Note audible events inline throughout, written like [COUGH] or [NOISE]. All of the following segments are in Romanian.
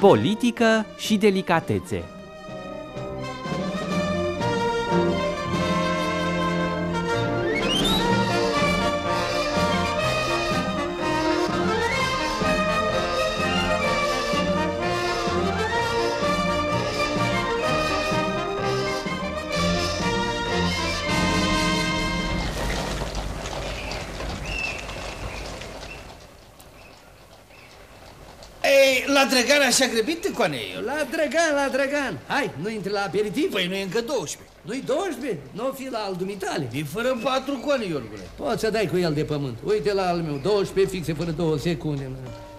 Politică și delicatețe Drăgan așa grăbit, Coane? La Drăgan, la Drăgan. Hai, nu intri la aperitiv? Păi nu e încă 12. Nu-i 12? Nu fi la al dumitale. E fără patru, Coane, Iorgule. Poți să dai cu el de pământ. Uite la al meu, 12 fixe fără două secunde.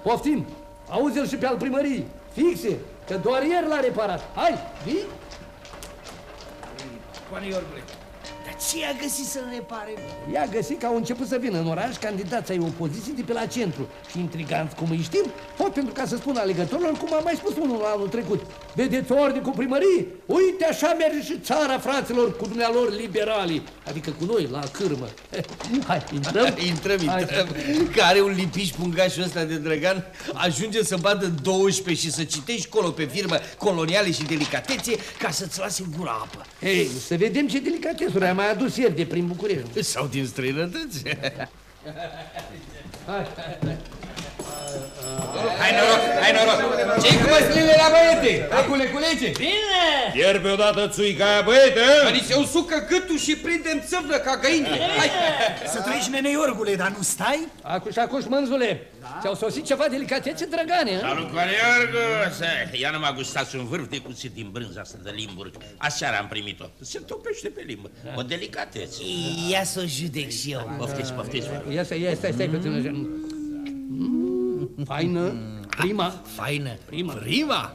Poftim, auzi-l și pe al primării. Fixe, că doar ieri l-a reparat. Hai, vii? Coane, Iorgule, dar ce a găsit să-l repare? bă? I-a găsit că au început să vină în oraș candidați ai opoziției de pe la centru și intriganți cum îi știm, tot pentru ca să spună alegătorilor cum am mai spus unul anul trecut. Vedeți ordine cu primărie? Uite așa merge și țara fraților cu dumnealor liberali, adică cu noi la cârmă. [LAUGHS] Hai, intrăm? [LAUGHS] Intrăm, Hai. intrăm. Care un lipiș pungașul ăsta de Drăgan ajunge să bată 12 și să citești colo pe firmă coloniale și delicatețe ca să-ți lase în gura apă. Ei, să vedem ce delicatesuri am mai adus ieri de prin București. Sau din străinătăți. Hai noroc, hai noroc! Ce-i cu măsline la băiete? Acule culege? Fierbe odată țuica aia, băiete! Ani se usucă gâtul și prindem țâvnă ca găinile. Hai! Să trăiești, nene Iorgule, dar nu stai? Acuș, acuș, mânzule, ți-au sosit ceva delicatețe, drăgane, a? Salut, Coaniorgu! Ia nu m-a gustat un vârf de cuțit din brânza asta de Limburg. Aseară am primit-o. Se topește pe limbă. O delicatețe. Ia să o judec și eu. Poftiți, poftiți, vă rog. Ia să, ia, stai, stai puțin. Mm, Faină, prima. Faină. Prima. Prima?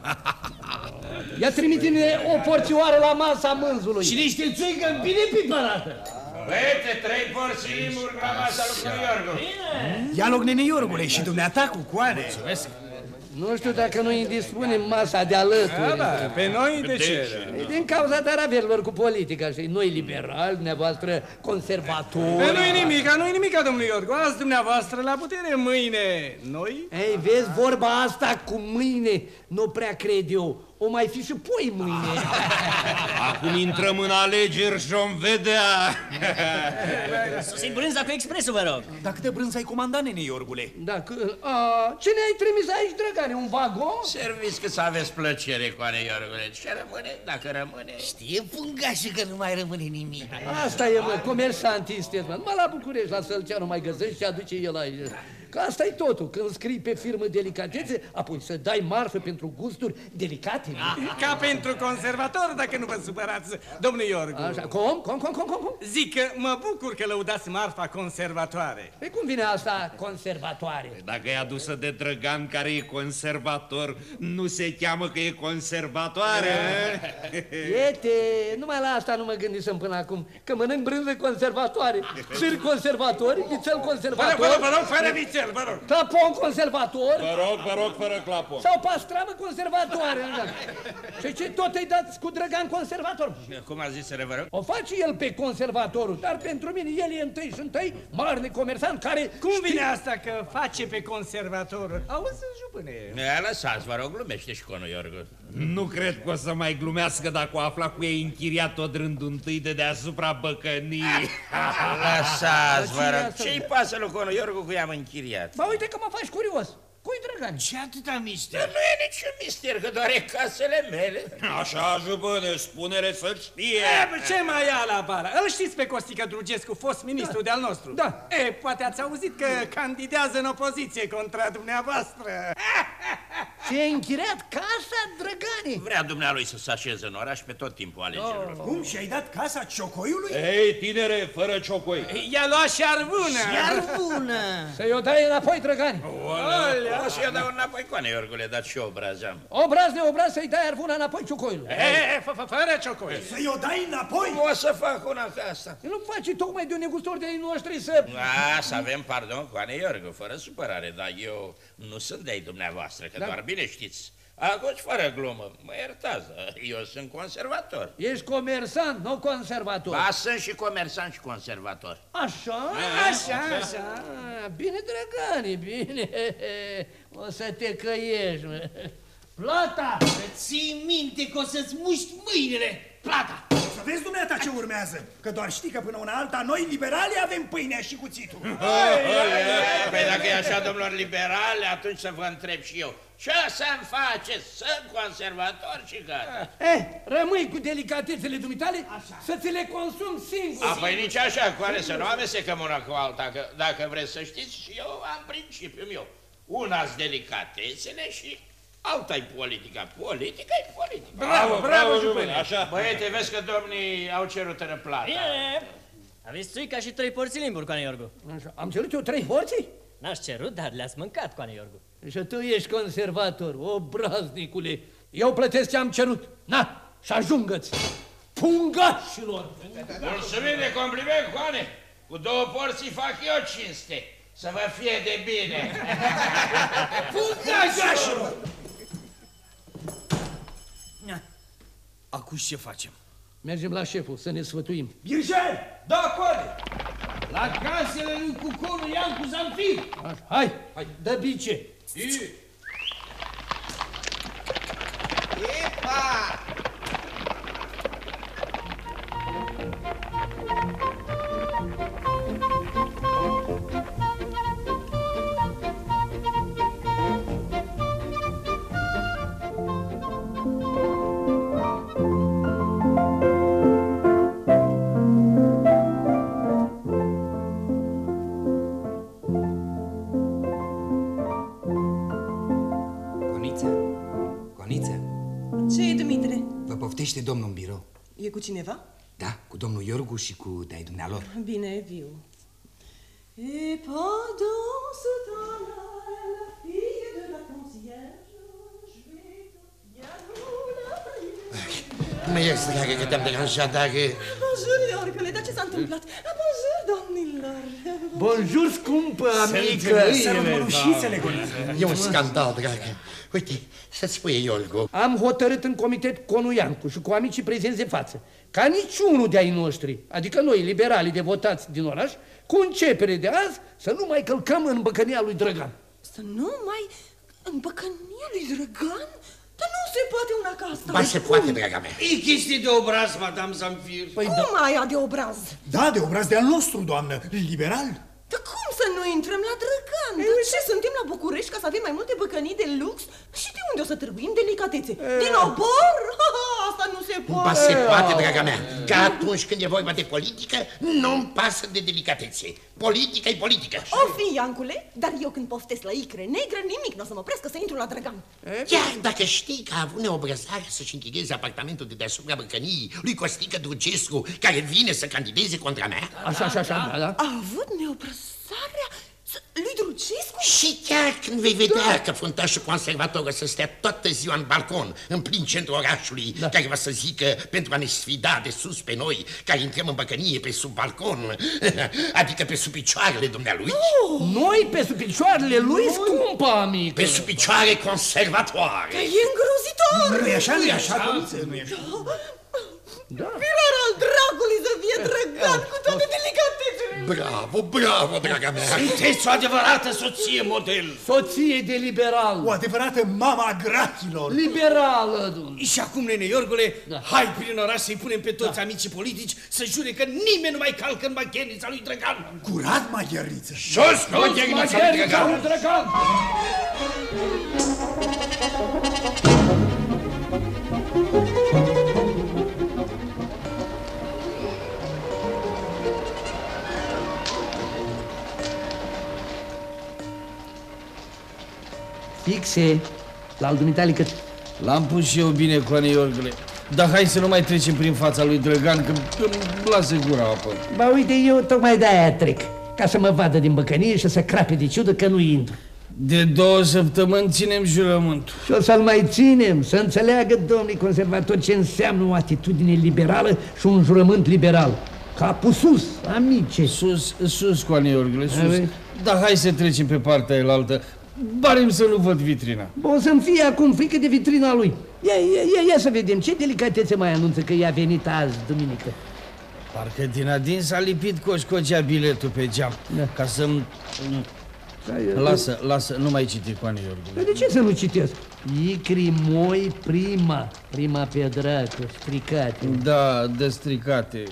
[LAUGHS] Ia trimite-ne o porțioară la masa mânzului. Și niște țuică bine piparată. Băiete, trei porții Limburg la masa lui Coaniorgu. Ia loc, nene Iorgule, și dumneata cu coane. Nu știu dacă noi îi dispunem masa de alături. Da, pe noi de ce? E Din cauza taraverilor cu politica, și noi liberali, dumneavoastră conservatori. Pe nu-i nimica, nu-i nimica, domnule Iorgu. Azi dumneavoastră la putere, mâine noi. Ei, vezi, vorba asta cu mâine, nu prea cred eu. O mai fi și poi mâine. [LAUGHS] Acum intrăm în alegeri și vom vedea. [LAUGHS] Să-i brânza cu expresul, vă rog. Dar câte brânză ai comandat, nene Iorgule? Dacă, a, ce ne-ai trimis aici, drăgane, un vagon? Serviți că să aveți plăcere, Coaniorgule. Ce rămâne, dacă rămâne. Știe pungașul că nu mai rămâne nimic. Asta e, mă, comersant este, mă. Numai la București, la Sălceanu mai găsești și aduce el aici. Că asta e totul, când scrii pe firmă delicatețe, apoi să dai marfă pentru gusturi delicate. Ca pentru conservator, dacă nu vă supărați, domnule Iorgu. Așa, cum? Cum, cum, cum, cum, cum? Zic că mă bucur că lăudați marfa conservatoare. Păi cum vine asta conservatoare? Dacă e adusă de Drăgan care e conservator, nu se cheamă că e conservatoare. [LAUGHS] Iete, numai la asta nu mă gândisem până acum, că mănânc brânză conservatoare, sâr conservatori, vițel Vă rog, vă rog, conservator, vă rog, fără vițel, vă rog. clapon conservator Vă rog, vă rog, fără clapon. sau pastramă conservatoare. Da. Și ce tot îi dați cu drăgan conservator? Cum a zis, vă rog? O face el pe conservatorul, dar pentru mine el e întâi și întâi marele comersant care... Cum vine asta că face pe conservator? Auzi, jupâne. Ne lăsați, vă rog, glumește și Coaniorgu. Nu cred că o să mai glumească dacă o afla cu ei închiriat tot rândul întâi de deasupra băcănii. Lăsați, vă Cine rog. asta? Ce-i pasă lui Coaniorgu cu i-am închiriat? Ba uite că mă faci curios. Cui drăgan? Ce atâta mister? Nu e niciun mister, că doar e casele mele. Așa, jupâne, spune-le să știe. E, bă, ce mai ia la bara? Îl știți pe Costică Drugescu, fost ministru de-al nostru? Da. E, poate ați auzit că candidează în opoziție contra dumneavoastră. [LAUGHS] Ce ai închiriat casa, drăgane? Vrea dumnealui să se așeze în oraș pe tot timpul alegerilor. Cum și-ai dat casa ciocoiului? Ei, tinere, fără ciocoi. I-a luat și arvună. Iar bună! Să-i o dai înapoi, drăgani. O să-i dau înapoi, Coane, Iorgule, dar și obraz am. Obraz de obraz să-i dai arvuna înapoi ciucoiului. E, fă- fă- fără ciocoi. Să-i o dai înapoi? Cum o să fac una ca asta? Nu face tocmai de un negustor de ai noștri să... A, să avem pardon, Coane Iorgu, fără supărare, dar eu nu sunt de-ai dumneavoastră, că Da. doar bine știți. Acum, fără glumă, mă iertați, eu sunt conservator. Ești comersant, nu conservator. Ba, sunt și comersant și conservator. Așa? Așa, așa. Ah, bine, drăgani, bine. [LAUGHS] O să te căiești. mă. Plata! Ții minte că o să-ți muști mâinile! Plata! O să vezi dumneata ce urmează, că doar știi că până una alta noi liberali avem pâinea și cuțitul. Păi dacă e așa, domnilor liberale, atunci să vă întreb și eu. Ce să-mi faceți? Sunt conservator și gata. Eh, rămâi cu delicatețele dumitale să ți le consum singur. A, păi nici așa, cu ale să nu amestecăm una cu alta, că dacă vreți să știți, și eu am principiul meu. una delicatețele și alta-i politica. Politica e politica. Bravo, bravo, jupâne! Așa. Băiete, vezi că domnii au cerut în plata. Bine! Aveți țuica și trei porții limburi, Coane Iorgu. Așa, Am cerut eu trei porții? N-aș cerut, dar le-ați mâncat, Coane Iorgu. Și tu ești conservator, obraznicule. Eu plătesc ce am cerut. Na, și ajungă-ți. Pungașilor! Mulțumim de compliment, Coane. Cu două porții fac eu cinste. Să vă fie de bine. [LAUGHS] Acum ce facem? Mergem la șeful să ne sfătuim. Birjel! Da, coade! La casele lui Cuconu Iancu Zamfir! Așa, hai, hai, dă bice. Coniță? Coniță? Ce e, Dumitre? Vă poftește domnul în birou? E cu cineva? Da, cu domnul Iorgu și cu de-ai dumnealor. Bine, viu. Et pendant ce temps-là, la fille de la concierge jouait au piano la Mă ierți, dragă, că te-am deranjat, dar... Bonjour, Iorgule, dar ce s-a întâmplat? Ah, bonjour, domnilor. Bonjour, scumpă amică! Sărmălușițele, Goniță. E un scandal, dragă. Uite, să-ți spui, Iolgo. Am hotărât în comitet Conuiancu și cu amicii prezenți de față, ca niciunul de ai noștri, adică noi, liberalii de votați din oraș, cu începere de azi, să nu mai călcăm în băcănia lui Drăgan. Să nu mai îmbăcănia lui Drăgan? Dar nu se poate una ca asta. Ba se poate, draga mea. E chestie de obraz, madame Zamfir. Păi Cum da, ai de obraz? Da, de obraz de al nostru, doamnă. Liberal? Dar cum să nu intrăm la Drăgan? Dar ce, suntem la București ca să avem mai multe băcănii de lux? Și de unde o să târguim delicatețe? Din obor? [LAUGHS] Asta nu se poate. Ba se poate, draga mea, că atunci când e vorba de politică, nu-mi pasă de delicatețe. Politica e politică. O fi, Iancule, dar eu când poftesc la icre negră, nimic nu o să mă oprească să intru la Drăgan. Chiar dacă știi că a avut neobrăzarea să-și închirieze apartamentul de deasupra băcăniei lui Costică Drugescu, care vine să candideze contra mea? așa, așa, așa, da, da. A avut neobrăsarea să- lui Drucescu? Și chiar când vei vedea că fruntașul conservator o să stea toată ziua în balcon, în plin centru orașului, da. care va să zică pentru a ne sfida de sus pe noi, care intrăm în băcănie pe sub balcon, [LAUGHS] adică pe sub picioarele dumnealui, Noi pe sub picioarele lui, scumpă amică. pe sub picioare conservatoare. E îngrozitor! Nu e așa, nu e așa, Goniță, nu e așa. Da. Firar al dragului să fie Drăgan cu toate delicatețele. Bravo, bravo, draga mea! Sunteți o adevărată soție model. Soție de liberal. O adevărată mama a grachilor. Liberală, domnule. Și acum, nene Iorgule, Da. hai prin oraș să-i punem pe toți amicii politici să jure că nimeni nu mai calcă în maghenița lui Drăgan. Curat, maghiariță. Jos, cu maghenița lui Maghiarica lui Dragan! Drăgan. Fixe, la al dumitale cât? L-am pus și eu bine, Coane Iorgule. Dar hai să nu mai trecem prin fața lui Drăgan, că îmi lasă gura apă. Ba uite, eu tocmai de-aia trec, ca să mă vadă din băcănie și să crape de ciudă că nu intru. De două săptămâni ținem jurământul. Și o să-l mai ținem, să înțeleagă domnii conservatori ce înseamnă o atitudine liberală și un jurământ liberal. Capul sus, amice. Sus, sus, Coane Iorgule, sus. Hai. Dar hai să trecem pe partea elaltă. Barem să nu văd vitrina. Bă, O să-mi fie acum frică de vitrina lui. Ia, ia, ia, ia să vedem ce delicatețe mai anunță că i-a venit azi, duminică. Parcă din adin s-a lipit coșcocea biletul pe geam. Da. Ca să-mi Lasă, lasă, nu mai citi, Coane Iorgule. De ce să nu citesc? Icri moi prima, prima pe dracu, stricate. Da, destricate.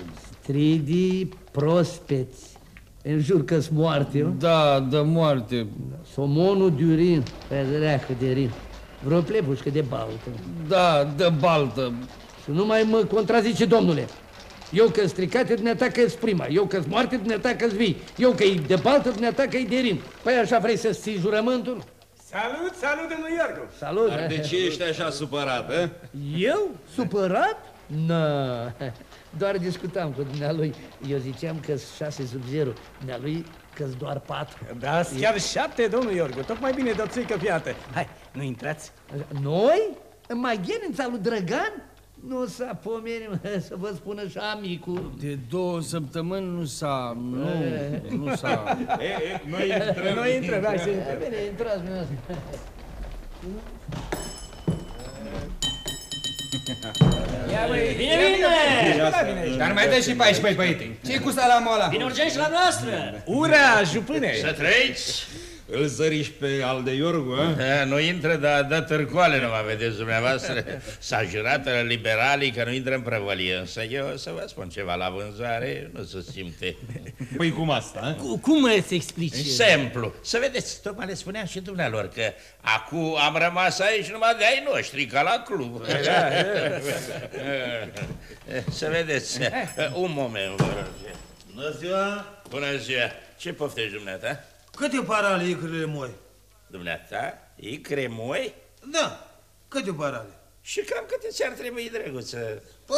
Stridi prospeți. În jur că moarte, nu? Da, de moarte. Somonul durin, pe dracu de rin. Vreo plebușcă de baltă. Da, de baltă. Și nu mai mă contrazice, domnule. Eu că stricate, dumneata că prima. Eu că moarte, dumneata că vii. Eu că e de baltă, dumneata că e de rin. Păi așa vrei să ții jurământul? Salut, salut, domnul Iorgu! Salut! Dar de ce ești așa supărat, eh? Eu? Supărat? Nu, [LAUGHS] doar discutam cu dumnealui. Eu ziceam că șase sub zero, dumnealui că doar patru. Da, chiar șapte, domnul Iorgu, tocmai bine de o țuică fiată. Hai, nu intrați? Noi? În Maghenința lui Drăgan? Nu s-a pomenit, [LAUGHS] să vă spună și amicul. De două săptămâni nu s-a... Nu, [LAUGHS] nu s-a... E, e, noi intrăm. Noi intrăm, hai să intrăm. Bine, intrați, bine. Ia, băi, Bine, bine! Dar mai dă și pe aici, băi, băiete. Ce-i cu salamul ăla? Vine urgent și la noastră! Ura, jupâne! Să trăiți! Îl zăriși pe al de Iorgu, eh? Da, nu intră, dar dă târcoale, nu mă vedeți dumneavoastră. S-a jurat liberalii că nu intră în prăvălie, însă eu o să vă spun ceva la vânzare, nu se simte. Păi cum asta, eh? Cu- Cum îți explici? Simplu. Să vedeți, tocmai le spuneam și dumnealor că acum am rămas aici numai de ai noștri, ca la club. Să vedeți, un moment, vă rog. Bună ziua! Bună ziua. Ce poftești dumneata? Câte parale icrele moi? Dumneata? E cremoi? Da, câte parale? Și cam câte ți-ar trebui, drăguță? Păi,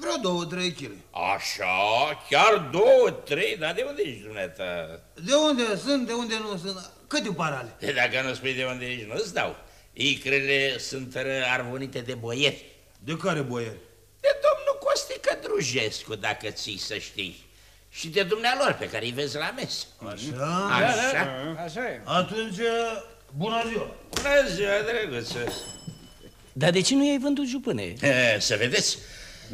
vreo două, trei chile. Așa, chiar două, trei, dar de unde ești dumneata? De unde sunt, de unde nu sunt? Câte parale? De dacă nu spui de unde ești, nu-ți dau. Icrele sunt ră- arvonite de boieri. De care boieri? De domnul Costică Drujescu, dacă ții să știi. Și de dumnealor pe care îi vezi la mes. Așa? Așa? Așa e. Atunci, bună ziua! Bună ziua, drăguță. Dar de ce nu i-ai vândut jupâne? E, Să vedeți,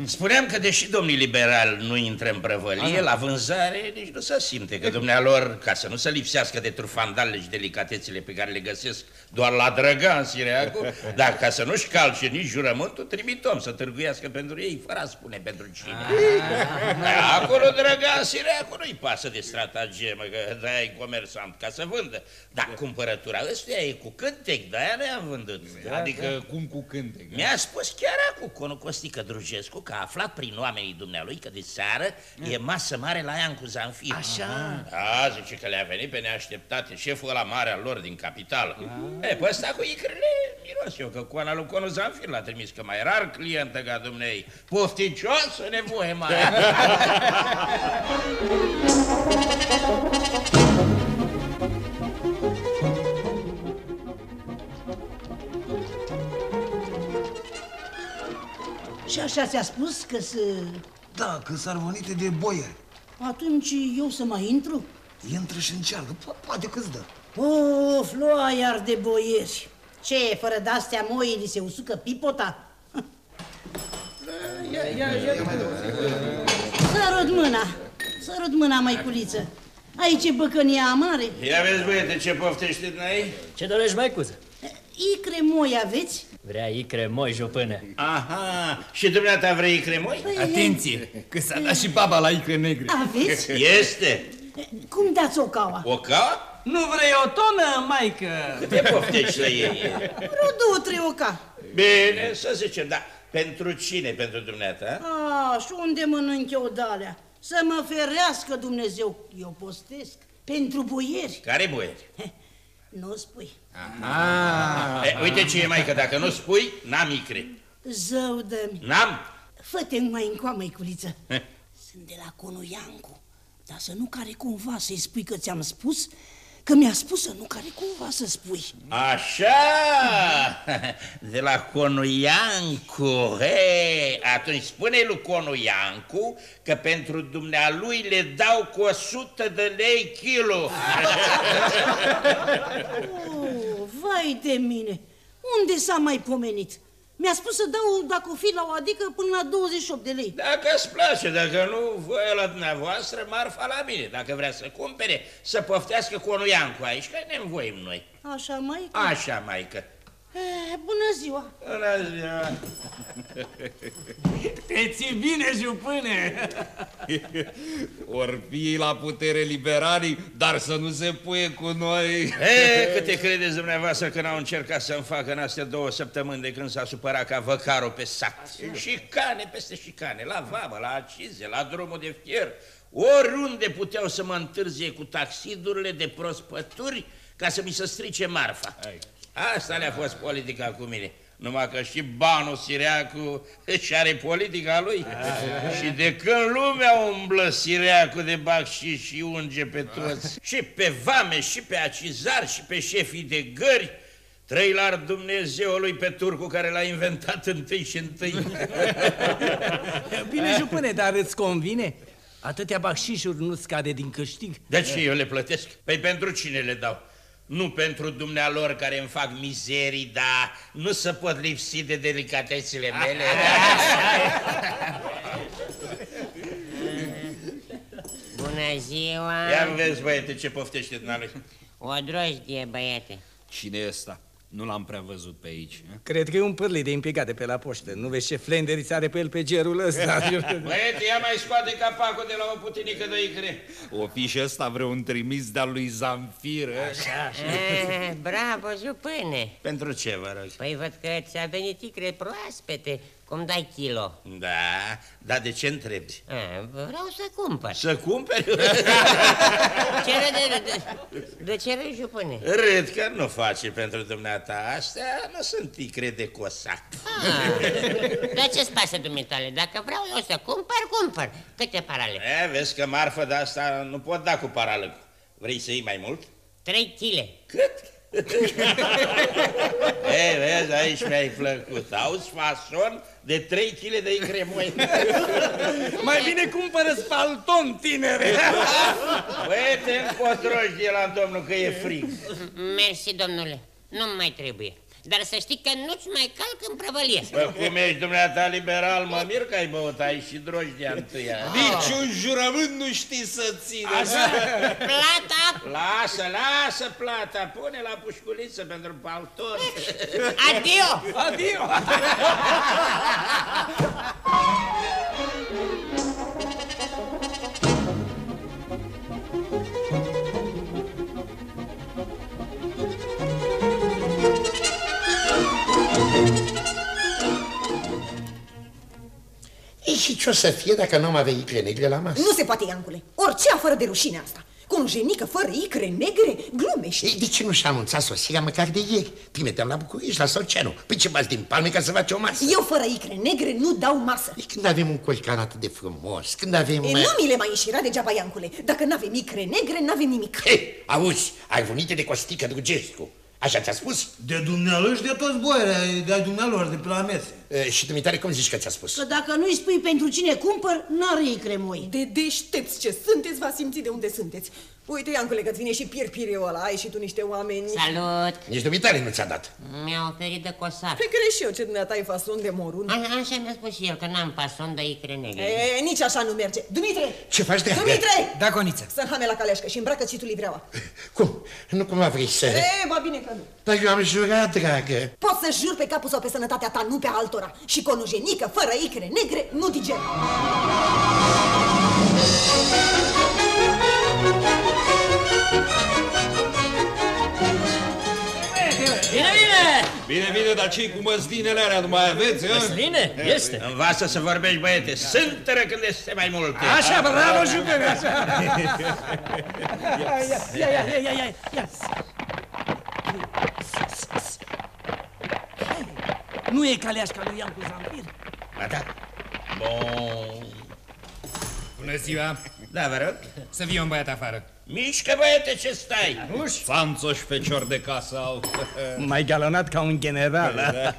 spuneam că deși domnii liberal nu intră în prăvălie, la vânzare nici nu se simte că dumnealor, ca să nu se lipsească de turfandalele și delicatețele pe care le găsesc doar la Drăgan Sireacu, [LAUGHS] dar ca să nu-și calce nici jurământul, trimitom să târguiască pentru ei, fără a spune pentru cine. Acolo Drăgan Sireacu nu-i pasă de stratagemă, că de-aia e comerțant, ca să vândă. Dar cumpărătura ăstuia e cu cântec, de-aia ne-am vândut. Adică cum cu cântec? Mi-a spus chiar acum conul Costică Drugescu că a aflat prin oamenii dumnealui că de seară e masă mare la Iancu Zanfir. Așa. Da, zice că le-a venit pe neașteptate șeful la mare al lor din capitală. E, pe ăsta cu icrele miros eu, că coana lui conul Zanfir l-a trimis, că mai rar clientă ca dumnei. Pofticioasă nevoie mai. [LAUGHS] așa ți-a spus că să... Da, că s-ar venite de boieri. Atunci eu să mai intru? Intră și încearcă, po- poate că-ți dă. Of, lua iar de boieri. Ce, fără de-astea moii li se usucă pipota? Sărut mâna, sărut mâna, măiculiță. Aici e băcănia mare. Ia vezi, băiete, ce poftești noi? Ce dorești, maicuță? Icre moi aveți? Vrea icre moi, jupână. Aha, și dumneata vrei icre moi? Păi, Atenție, că s-a dat și baba la icre negre. Aveți? Este. Cum dați o caua? O ca? Nu vrei o tonă, maică? Te poftești la ei. Vreo două, trei oca. Bine, să zicem, dar pentru cine? Pentru dumneata? Ah, și unde mănânc eu dalea? Să mă ferească Dumnezeu, eu postesc. Pentru boieri. Care boieri? Nu spui. E, uite ce e, mai că dacă nu spui, n-am icre. Zău de-mi. N-am. Fă-te mai încoa, măiculiță. Sunt de la Conu Iancu. Dar să nu care cumva să-i spui că ți-am spus, că mi-a spus să nu care cumva să spui. Așa, [LAUGHS] de la Conuiancu. He, atunci spune lui Conuiancu că pentru dumnealui le dau cu 100 de lei kilo. [LAUGHS] Oh, vai de mine! Unde s-a mai pomenit? Mi-a spus să dau, dacă o fi la o adică, până la 28 de lei. Dacă îți place, dacă nu, voia la dumneavoastră, marfa la mine. Dacă vrea să cumpere, să poftească cu Onuiancu aici, că ne învoim noi. Așa, mai? Așa, maică. E, bună ziua! Bună ziua! Te ții bine, jupâne! Or fi la putere liberalii, dar să nu se puie cu noi. E, câte credeți dumneavoastră că n-au încercat să-mi facă în astea două săptămâni de când s-a supărat ca văcarul pe sat? Șicane peste șicane, la vamă, la acize, la drumul de fier. Oriunde puteau să mă întârzie cu taxidurile de prospături ca să mi se strice marfa. Asta le-a fost politica cu mine. Numai că și banul Sireacu și are politica lui. Și de când lumea umblă Sireacu de bacși și unge pe toți, și pe vame, și pe acizari, și pe șefii de gări, Trăi la Dumnezeului pe turcu care l-a inventat întâi și întâi. [LAUGHS] Bine, jupâne, dar îți convine? Atâtea bacșișuri nu scade din câștig? De ce eu le plătesc? Păi pentru cine le dau? Nu pentru dumnealor care îmi fac mizerii, dar nu se pot lipsi de delicatețile mele. [LAUGHS] Bună ziua! Ia vezi, băiete, ce poftește dumnealui. O drojdie, băiete. Cine e ăsta? Nu l-am prea văzut pe aici. Cred că e un pârlit de implicat de pe la poștă. Nu vezi ce flenderiți are pe el pe gerul ăsta? [LAUGHS] Băiete, ia mai scoate capacul de la o putinică de icre. O fi și ăsta vreun trimis de-al lui Zamfir, Așa, așa. Eh, bravo, jupâne. Pentru ce, vă rog? Păi văd că ți-a venit icre proaspete. Cum dai kilo? Da, dar de ce întrebi? A, vreau să cumpăr. Să cumperi? [LAUGHS] ce râde, de, de ce râzi, jupâne? Râd că nu face pentru dumneata. Astea nu sunt icre de cosac. Ah, dar ce-ți pasă, dumitale? Dacă vreau eu să cumpăr, cumpăr. Câte parale? E, vezi că marfă de asta nu pot da cu parală. Vrei să iei mai mult? Trei chile. Cât? [LAUGHS] Ei, vezi, aici mi-ai plăcut. Auzi fason de 3 kg de icre moi. [LAUGHS] Mai bine cumpără spalton, tinere! [LAUGHS] Băi, te încotroși de la domnul că e frig. Mersi, domnule. Nu mai trebuie. Dar să știi că nu-ți mai calc în prăvălie. Bă, cum ești dumneata liberal, mă mir că ai băut, ai și drojdea întâia. Niciun jurământ nu știi să ține. Așa. Plata? Lasă, lasă plata, pune la pușculiță pentru palton. Adio! Adio! [LAUGHS] și ce o să fie dacă nu mai avea icre negre la masă? Nu se poate, Iancule. Orice afară de rușine asta. Cu o jenică fără icre negre, glumești. Ei, de ce nu și-a anunțat sosirea măcar de ieri? Trimiteam la București, la Solceanu. Păi ce bați din palme ca să faci o masă? Eu fără icre negre nu dau masă. E când avem un colcan atât de frumos, când avem... E, nu mi le mai înșira degeaba, Iancule. Dacă n-avem icre negre, n-avem nimic. Hei, auzi, ai venit de Costică Drugescu. Așa ți-a spus? De dumnealui și de toți boieri, de dumnealor, de pe la mese. E, și dumitare, cum zici că ți-a spus? Că dacă nu-i spui pentru cine cumpăr, n-are icre moi. De deștepți ce sunteți, va simți de unde sunteți. Uite, Iancule, că-ți vine și pierpiriul ăla, ai și tu niște oameni... Salut! Nici dumitare nu ți-a dat. Mi-a oferit de cosac. Pe care și eu ce dumneata ai fason de morun. A, așa mi-a spus și el, că n-am pason de icre negre. E, nici așa nu merge. Dumitre! Ce faci de Dumitre! Da, Coniță. Să hame la caleașcă și îmbracă și tu livreaua. [LAUGHS] Cum? Nu cumva vrei să... E, ba bine că nu. Dar eu am jurat, dragă. Poți să jur pe capul sau pe sănătatea ta, nu pe altora. Și conujenică, fără icre negre, nu diger. Bine, bine! Bine, bine, dar ce cu măslinele alea nu mai aveți, hă? Măsline? Este. Învață să vorbești, băiete. Sânteră când este mai multe. Așa, bravo, jupâne, așa! Ia, ia, ia, ia, ia, ia, ia. Nu e caleașca lui Iancu Zamfir? Ba da. Bun. Bună ziua. Da, vă rog. Să fie un băiat afară. Mișcă, băiete, ce stai? Uși. Sanțo și fecior de casă au. [LAUGHS] Mai galonat ca un general. Da.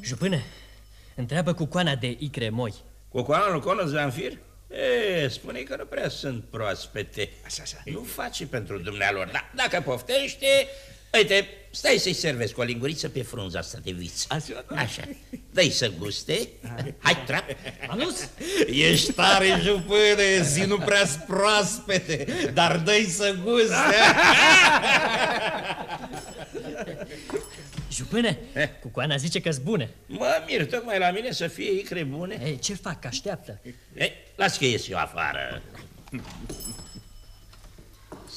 Jupâne, întreabă cu coana de icre moi. Cu coana lui Cono Zanfir? E, spune că nu prea sunt proaspete. Așa, așa. Nu face pentru dumnealor, dar dacă poftește, Uite, stai să-i servesc o linguriță pe frunza asta de viță. Așa, Așa. Dă-i să guste. Hai, trap. Anus? Ești tare, jupâne, zi nu prea proaspete, dar dă să guste. Jupâne, Cucoana zice că-s bune. Mă mir tocmai la mine să fie icre bune. Ei, ce fac? Așteaptă. Ei, las că ies eu afară.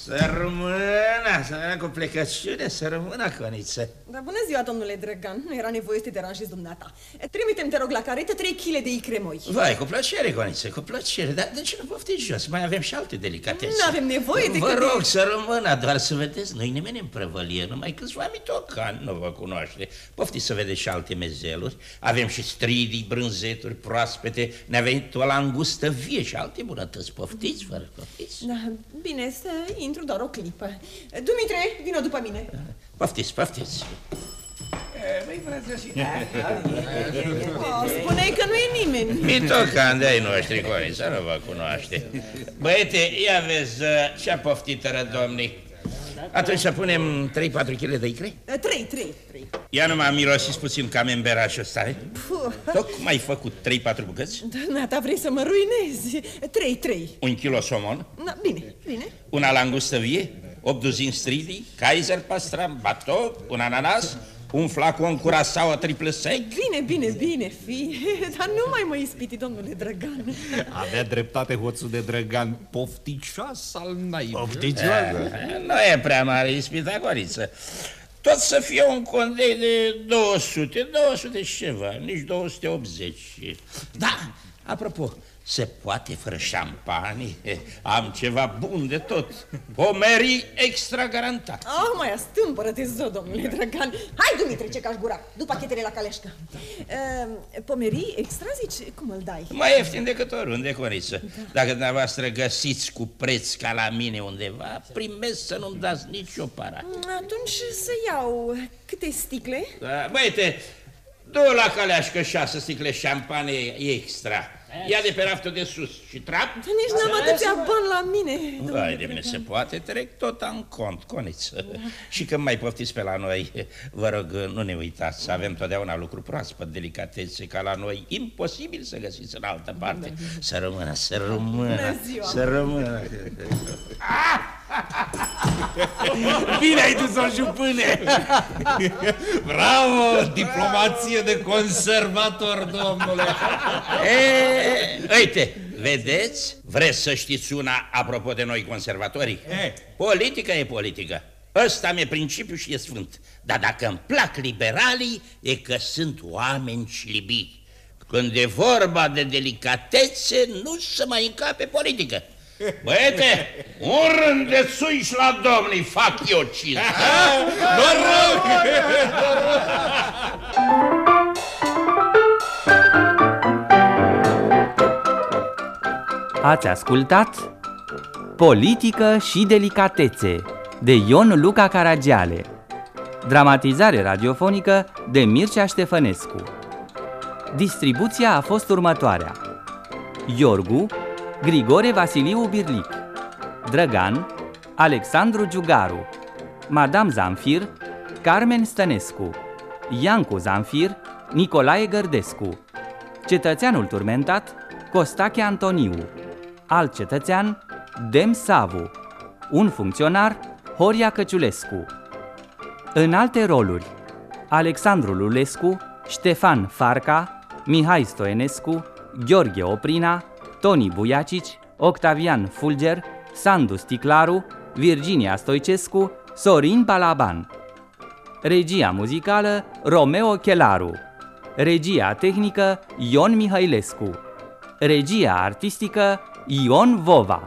Să rămână, să rămână cu plecăciune, să rămână, Coniță. Da, bună ziua, domnule Drăgan. Nu era nevoie să te deranjezi dumneata. Trimitem, te rog, la caretă 3 kg de icre moi. Vai, cu plăcere, Coniță, cu plăcere. Dar de ce nu poftiți jos? Mai avem și alte delicatese. Nu avem nevoie de Vă rog să rămână, doar să vedeți. Nu-i nimeni în prăvălie, numai câțiva mitocani nu vă cunoaște. Poftiți să vedeți și alte mezeluri. Avem și stridii, brânzeturi proaspete. Ne-a venit o langustă vie și alte bunătăți. Poftiți, vă rog, poftiți. Da, bine, să intru doar o clipă. Dumitre, vină după mine. Poftiți, poftiți. Băi, frate, și... Oh, spuneai că nu e nimeni. Mitocan de ai noștri, Coniță, nu vă cunoaște. Băiete, ia vezi uh, ce-a poftit domnii. Atunci să punem 3-4 kg de icre? 3, 3, 3. Ia numai mirosiți puțin camemberașul ăsta, eh? Puh. Tocmai făcut 3-4 bucăți, Dumneata vrei să mă ruinezi? 3, 3. un kilo somon, Na, bine, bine. una langustă vie, 8 duzini stridii, Kaiser pastram, bato, un ananas, un flacon curasau triple sec. Bine, bine, bine, fi. [LAUGHS] Dar nu mai mă ispiti, domnule Drăgan. [LAUGHS] Avea dreptate hoțul de drăgan, pofticioas al naibii. Pofticioasă? Nu e prea mare ispita, Coriță. Tot să fie un condei de 200, 200 și ceva, nici 280. Da, apropo, se poate fără șampanie? Am ceva bun de tot. Pomerii extra garantat. Ah, mai astâmpără-te, zău, domnule Drăgan. Hai, Dumitru, ce cași gura, du pachetele la caleșcă. Uh, pomerii extra, zici, cum îl dai? Mai ieftin decât oriunde, Coriță. Dacă dumneavoastră găsiți cu preț ca la mine undeva, primesc să nu-mi dați nicio para. Atunci să iau câte sticle? Da, băiete, du la caleașcă șase sticle șampanie extra. Ia de pe raftul de sus și trap. Nici n-am atâția bani la mine. Vai de mine, se poate, trec tot în cont, coniță. Și când mai poftiți pe la noi, vă rog, nu ne uitați, avem totdeauna lucru proaspăt, delicatețe, ca la noi, imposibil să găsiți în altă parte. Să rămână, să rămână, Bună ziua! să rămână. Bine ai dus-o, jupâne! Bravo! Diplomație de conservator, domnule! E, uite, vedeți? Vreți să știți una apropo de noi conservatorii? E. Politica e politică. Ăsta mi-e principiu și e sfânt. Dar dacă îmi plac liberalii, e că sunt oameni șlibi. Când e vorba de delicatețe, nu se mai încape politică. Băiete, un rând de suiși la domnii, fac eu cinci. [LAUGHS] Noroc! Ați ascultat Politică și delicatețe de Ion Luca Caragiale Dramatizare radiofonică de Mircea Ștefănescu Distribuția a fost următoarea Iorgu Grigore Vasiliu Birlic Drăgan Alexandru Giugaru Madame Zamfir Carmen Stănescu Iancu Zamfir Nicolae Gărdescu Cetățeanul turmentat Costache Antoniu Alt cetățean Dem Savu Un funcționar Horia Căciulescu. În alte roluri Alexandru Lulescu Ștefan Farca Mihai Stoenescu Gheorghe Oprina Toni Buiacici Octavian Fulger Sandu Sticlaru Virginia Stoicescu Sorin Balaban. Regia muzicală Romeo Chelaru. Regia tehnică Ion Mihailescu. Regia artistică Ion Vova